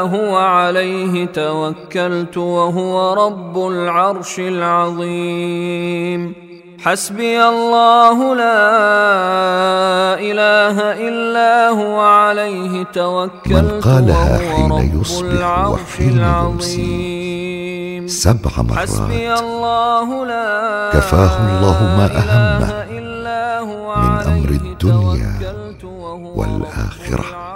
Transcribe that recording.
هو عليه توكلت وهو رب العرش العظيم. حسبي الله لا إله إلا هو عليه توكلت من قالها حين يصبح وحين يمسي. سبع مرات. حسبي الله لا كفاه الله ما اهمه من أمر الدنيا والآخرة.